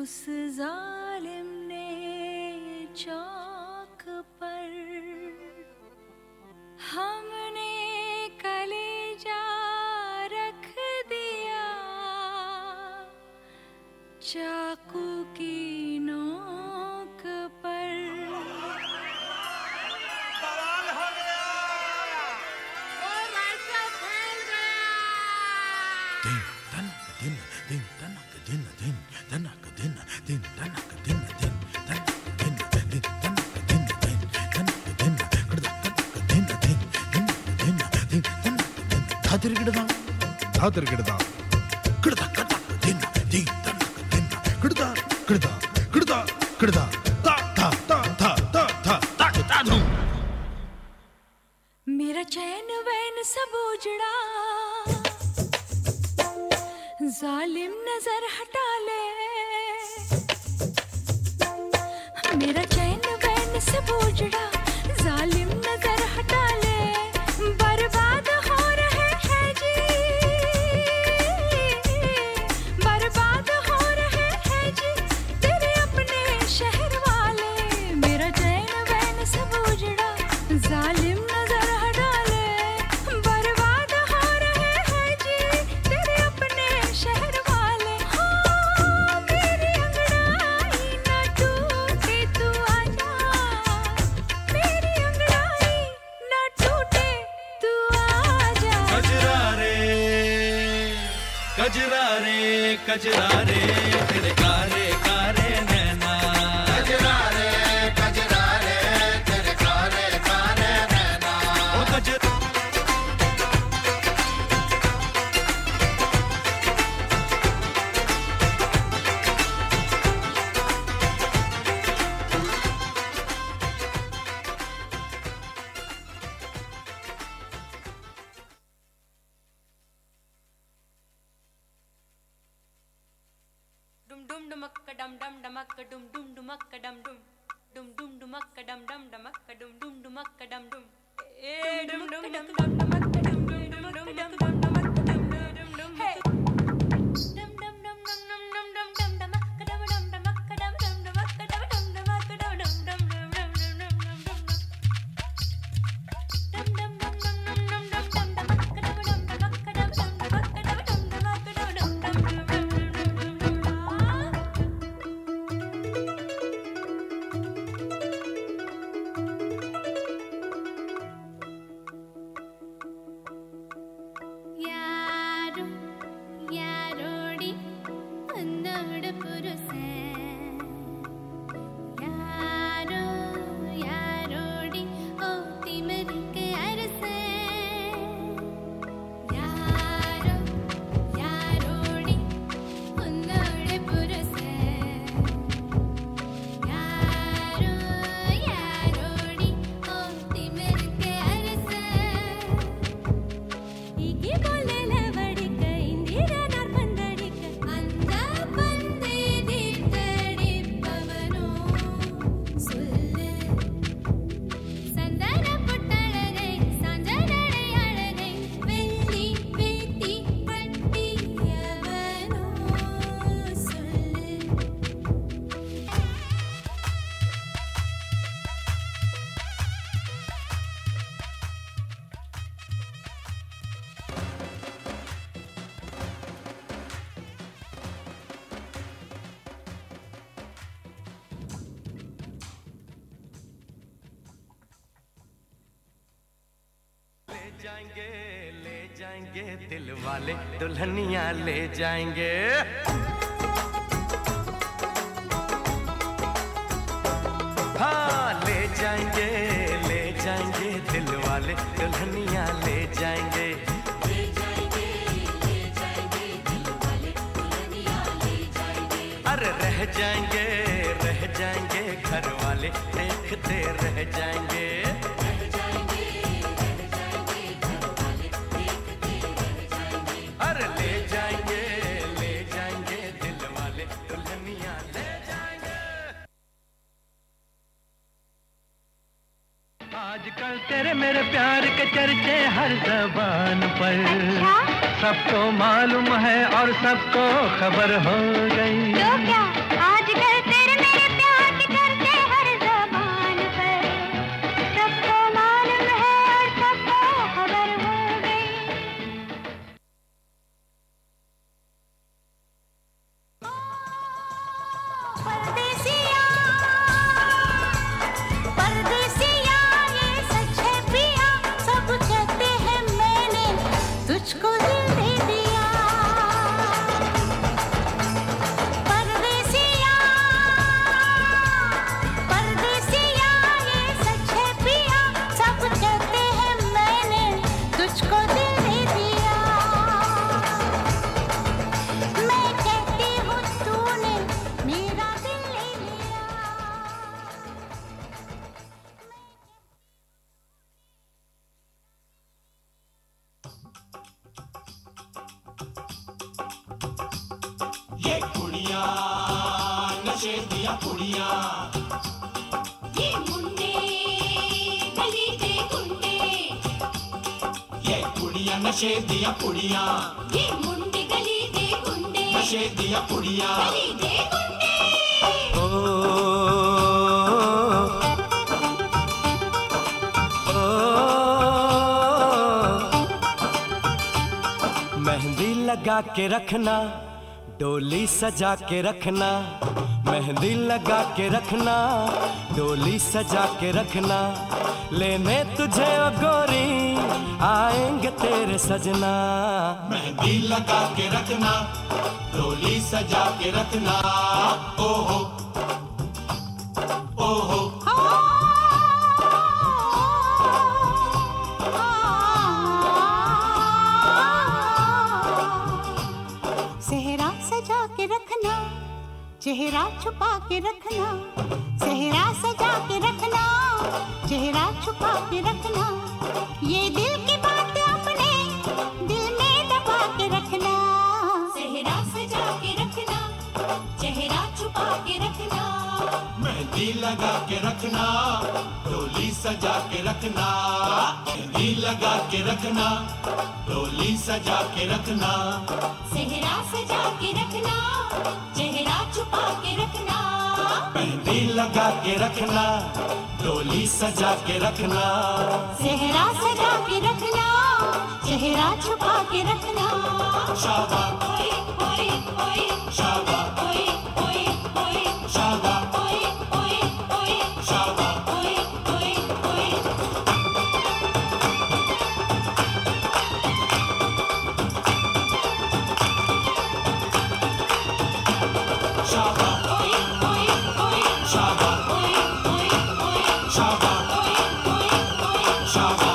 उस जालिम ने चौक पर हमने कलेजा रख दिया। चाकू की नोक पर मेरा चैन वैन सब उजड़ा जालिम नज़र हटा ले। मेरा चैन बैन से बोझड़ा जालिम नज़र हटा ले। कजरा रे कजरा रे तेरे कारे đum đum mắc cà đầm đầm đầm mắc cà đum đum đum mắc cà đầm đum đum đum đum mắc cà đầm đầm đầm mắc cà đum đum đum mắc cà đầm đum ê đum đum đầm đầm đầm mắc cà đum đum đum đum đầm đầm đầm mắc cà đum đum đum hey जाएँगे, ले जाएँगे दिल वाले दुल्हनिया, ले जाएँगे। हाँ ले जाएँगे ले जाएँगे दिल वाले दुल्हनिया, ले जाएँगे। अरे रह जाएँगे रह जाएँगे, घर वाले देखते रह जाएँगे। के चर्चे हर जबान पर। सबको मालूम है और सबको खबर हो गई। तो क्या आज नशे दिया कुड़ियाँ ये मुंडे गली दे गुंडे। ये कुड़ियाँ नशे दिया कुड़ियाँ ये मुंडे गली दे गुंडे। नशे दिया कुड़ियाँ गली दे गुंडे ओ। मेहंदी लगा के रखना। डोली सजा के रखना, मेहंदी लगा के रखना, डोली सजा के रखना, लेने तुझे गोरी, आएँगे तेरे सजना। मेहंदी लगा के रखना, डोली सजा के रखना ओहो चेहरा छुपा के रखना सेहरा सजा के रखना चेहरा छुपा के रखना ये दिल की बात अपने दिल में दबा के रखना। सेहरा सजा के रखना चेहरा छुपा के रखना। मेहंदी लगा के रखना डोली सजा के रखना। मेहंदी लगा के रखना डोली सजा के रखना। सेहरा सजा के रखना चेहरा के रखना मेहंदी लगा के रखना डोली सजा के रखना चेहरा सजा के रखना चेहरा छुपा के रखना शाबा ओए ओए ओए शाबा Shout out.